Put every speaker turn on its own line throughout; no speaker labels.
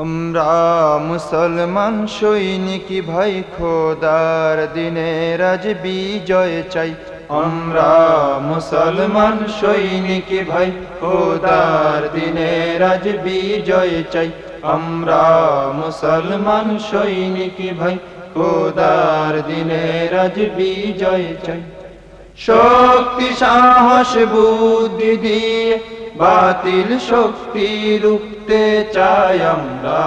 আমরা মুসলমান সৈনিক ভাই, খোদার দিনের আজ বিজয় চাই। আমরা মুসলমান সৈনিক ভাই, খোদার দিনের আজ বিজয় চাই। আমরা মুসলমান সৈনিক ভাই, খোদার দিনের আজ বিজয় চাই। শক্তি, সাহস, বুদ্ধি দিয়ে বাতিল শক্তি রুখতে চাই আমরা।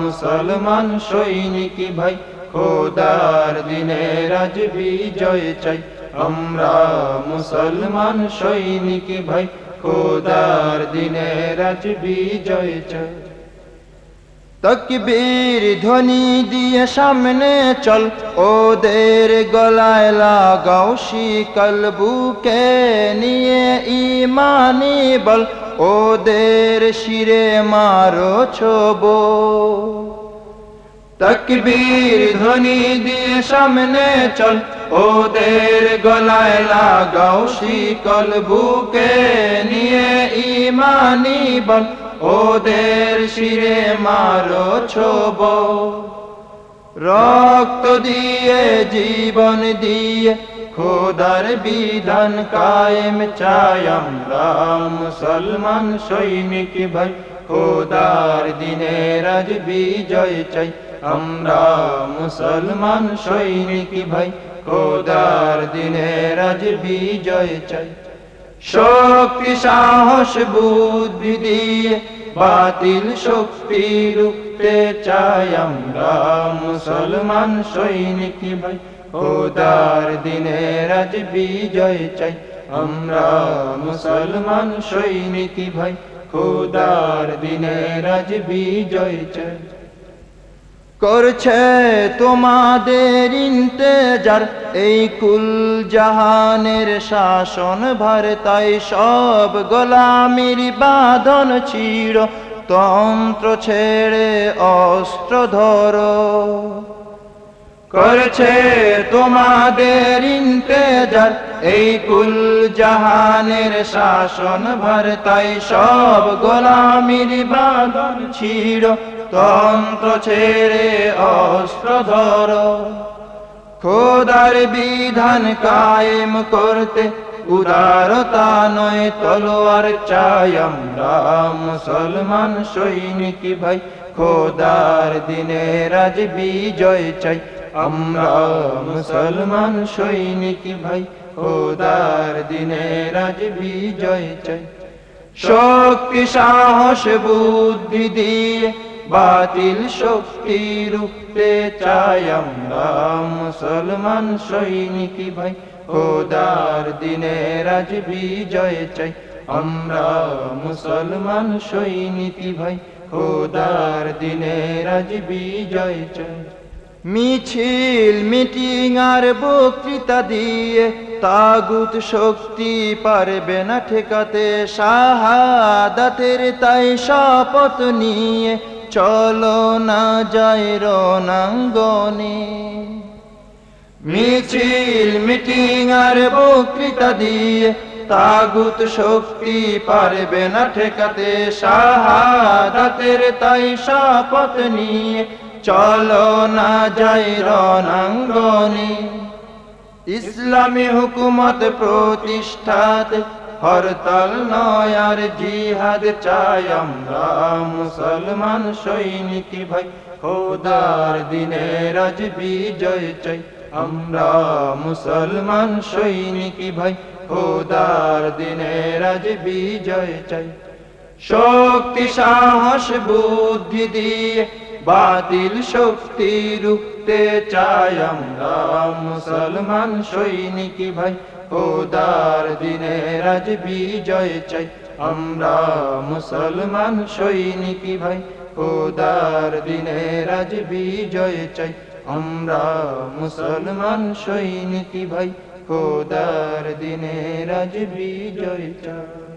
মুসলমান সৈনিক ভাই, খোদার দিনে রাজ বিজয় চাই। আমরা মুসলমান সৈনিক ভাই, খোদার দিনে রাজ বিজয় চাই। তকবীর ধ্বনি দিয়ে সামনে চল, ওদের গলায় লাগাও শিকল, বুকে নিয়ে ইমানি বল, ওদের শিরে মারো ছোব। তকবীর ধ্বনি দিয়ে সামনে চল, ওদের গলায় লাগাও শিকল, বুকে নিয়ে ইমানি বল ওদের শিরে মারো ছোব। রক্ত দিয়ে, জীবন দিয়ে, খোদার বিধান কায়েম চাই আমরা। মুসলমান সৈনিক ভাই, খোদার দিনের আজ বিজয় চাই। আমরা মুসলমান সৈনিক ভাই, খোদার দিনের আজ বিজয় চাই। শক্তি, সাহস, বুদ্ধি দিয়ে বাতিল শক্তি রুখতে চাই আমরা মুসলমান সৈনিক ভাই? খোদার দিনের আজ বিজয় চাই আমরা মুসলমান সৈনিক ভাই? খোদার দিনের আজ বিজয় চাই। করছে তোমাদের ইন্তেজার। এই কুল জাহানের শাসন ভার, তাই সব গোলামির বাঁধন ছিড়। তন্ত্র ছেড়ে অস্ত্র ধরো। করছে তোমাদের ইন্তেজার। এই কুল জাহানের শাসন ভার, তাই সব গোলামির বাঁধন ছিড়। তন্ত্র ছেড়ে অস্ত্র ধর খোদার বিধান কায়েম করতে উদারতা নয়, তলোয়ার চাই আমরা মুসলমান সৈনিক ভাই। খোদার দিনের আজ বিজয় চাই, আমরা মুসলমান সৈনিক ভাই। খোদার দিনের আজ বিজয় চাই। শক্তি, সাহস, বুদ্ধি দিয়ে বাতিল শক্তি রুখতে চাই আমরা মুসলমান সৈনিক ভাই। খোদার দিনের আজ বিজয় চাই। আমরা মুসলমান সৈনিক ভাই। খোদার দিনের আজ বিজয় চাই। মিছিল, মিটিং আর বক্তৃতা দিয়ে তাগুত শক্তি পারবে না ঠেকাতে। শাহাদাতের তাই শপথ নিয়ে চলো না যায় রণাঙ্গনে। মিছিল, মিটিং আর বক্তৃতা দিয়ে তাগুত শক্তি পারবে না ঠেকাতে। শাহাদাতের তাই শপথ নিয়ে চলো না যাই রণাঙ্গনে। ইসলামী হুকুমত প্রতিষ্ঠাতে হরতাল নয় আর জিহাদ চাই আমরা। মুসলমান সৈনিক ভাই, খোদার দিনের আজ বিজয় চাই। আমরা মুসলমান সৈনিক ভাই, খোদার দিনের আজ বিজয় চাই। শক্তি, সাহস, বুদ্ধি দিয়ে বাতিল শক্তি রুখতে চাই আমরা। মুসলমান সৈনিক ভাই খোদার দিনে রাজ বিজয় চাই। আমরা মুসলমান সৈনিক ভাই উদার দিনে রাজ বিজয় চাই। আমরা মুসলমান সৈনিক ভাই, খোদার দিনে রাজ বিজয় চাই।